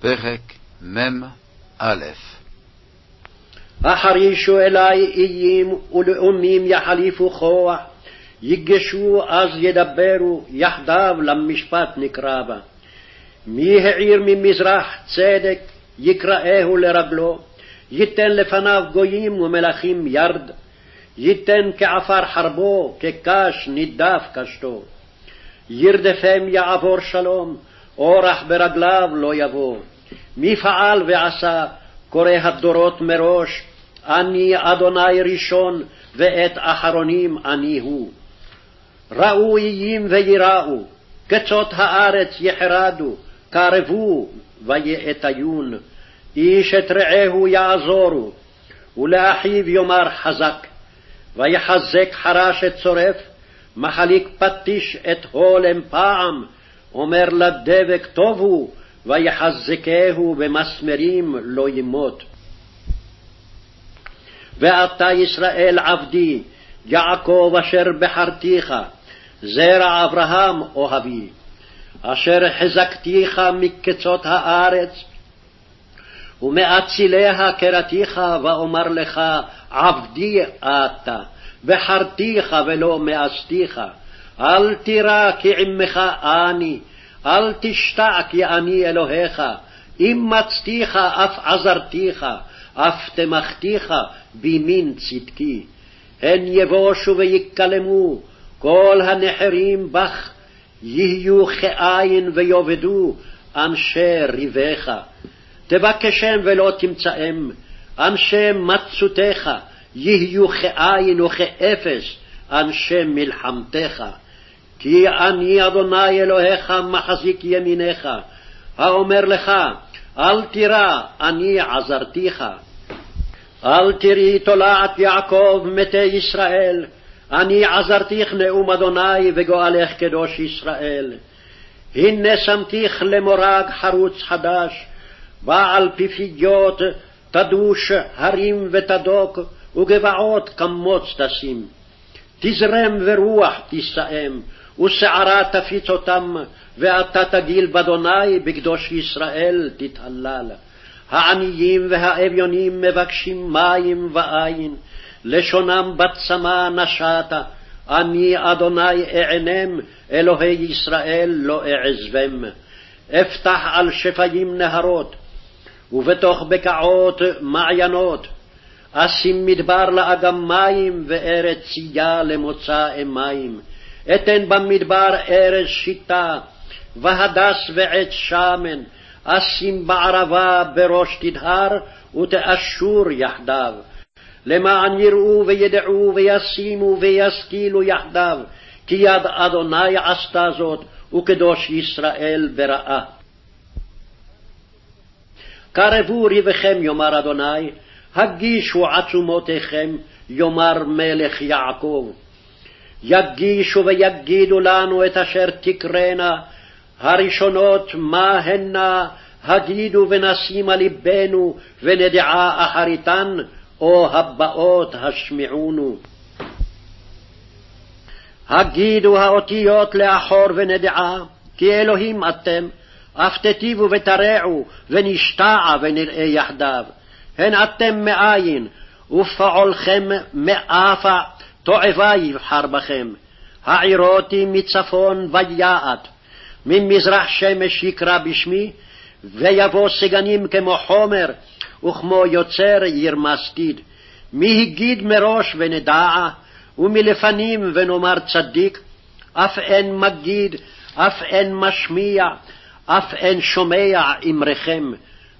פרק מ"א החרישו אלי איים ולאומים יחליפו כוח, יגשו אז ידברו, יחדיו למשפט נקרבה. מי העיר ממזרח צדק, יקראהו לרגלו, ייתן לפניו גויים ומלכים ירד, ייתן כעפר חרבו, כקש נידף קשתו. ירדפם יעבור שלום, אורח ברגליו לא יבוא. מי פעל ועשה, קורא הדורות מראש, אני אדוני ראשון, ואת אחרונים אני הוא. ראו איים ויראו, קצות הארץ יחרדו, קרבו ויאטיון. איש את רעהו יעזורו, ולאחיו יאמר חזק. ויחזק חרש את צורף, מחליק פטיש את הולם פעם, אומר לדבק טוב הוא, ויחזקהו במסמרים לא ימות. ואתה ישראל עבדי, יעקב אשר בחרתיך, זרע אברהם אוהבי, אשר חזקתיך מקצות הארץ, ומאציליה קראתיך, ואומר לך, עבדי אתה, בחרתיך ולא מאסתיך, אל תירא כי עמך אני, אל תשתע כי אני אלוהיך, אם מצתיך אף עזרתיך, אף תמכתיך בימין צדקי. הן יבושו ויקלמו, כל הנחרים בך, יהיו כאין ויאבדו אנשי ריבך. תבקשם ולא תמצאם, אנשי מצותיך, יהיו כאין וכאפס, אנשי מלחמתך. כי אני אדוני אלוהיך מחזיק ימיניך, האומר לך, אל תירא, אני עזרתיך. אל תראי תולעת יעקב מתי ישראל, אני עזרתיך נאום אדוני וגואלך קדוש ישראל. הנה שמתיך למורג חרוץ חדש, בעל פיפיות תדוש הרים ותדוק, וגבעות כמוץ תשים. תזרם ורוח תישאם, ושערה תפיץ אותם, ואתה תגיל באדוני בקדוש ישראל תתהלל. העניים והאביונים מבקשים מים ואין, לשונם בצמא נשתה, אני אדוני אענם, אלוהי ישראל לא אעזבם. אפתח על שפיים נהרות, ובתוך בקעות מעיינות, אשים מדבר לאגם מים, וארץ צייה למוצא מים. אתן במדבר ארז שיטה, והדס ועץ שמן, אשים בערבה בראש תדהר, ותאשור יחדיו. למען יראו וידעו וישימו וישכילו יחדיו, כי יד אדוני עשתה זאת, וקדוש ישראל בראה. קרבו ריבכם, יאמר אדוני, הגישו עצומותיכם, יאמר מלך יעקב. יגישו ויגידו לנו את אשר תקרנה, הראשונות מה הנה, הגידו ונשימה לבנו, ונדעה אחריתן, או הבאות השמיעונו. הגידו האותיות לאחור ונדעה, כי אלוהים אתם, אף תיטיבו ותרעו, ונשתעה ונראה יחדיו. הן אתם מאין, ופעולכם מאפה, תועבה יבחר בכם. העירותי מצפון ויעט, ממזרח שמש יקרא בשמי, ויבוא סגנים כמו חומר, וכמו יוצר ירמס גיד. מי הגיד מראש ונדעה, ומלפנים ונאמר צדיק, אף אין מגיד, אף אין משמיע, אף אין שומע אמרכם.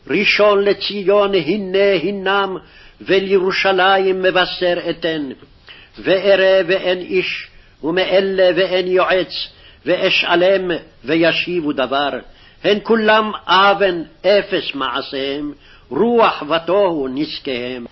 ראשון לציון הנה הנם, ולירושלים מבשר אתן. וארא ואין איש, ומאלה ואין יועץ, ואשאלם וישיבו דבר. הן כולם אבן אפס מעשיהם, רוח ותוהו נזקיהם.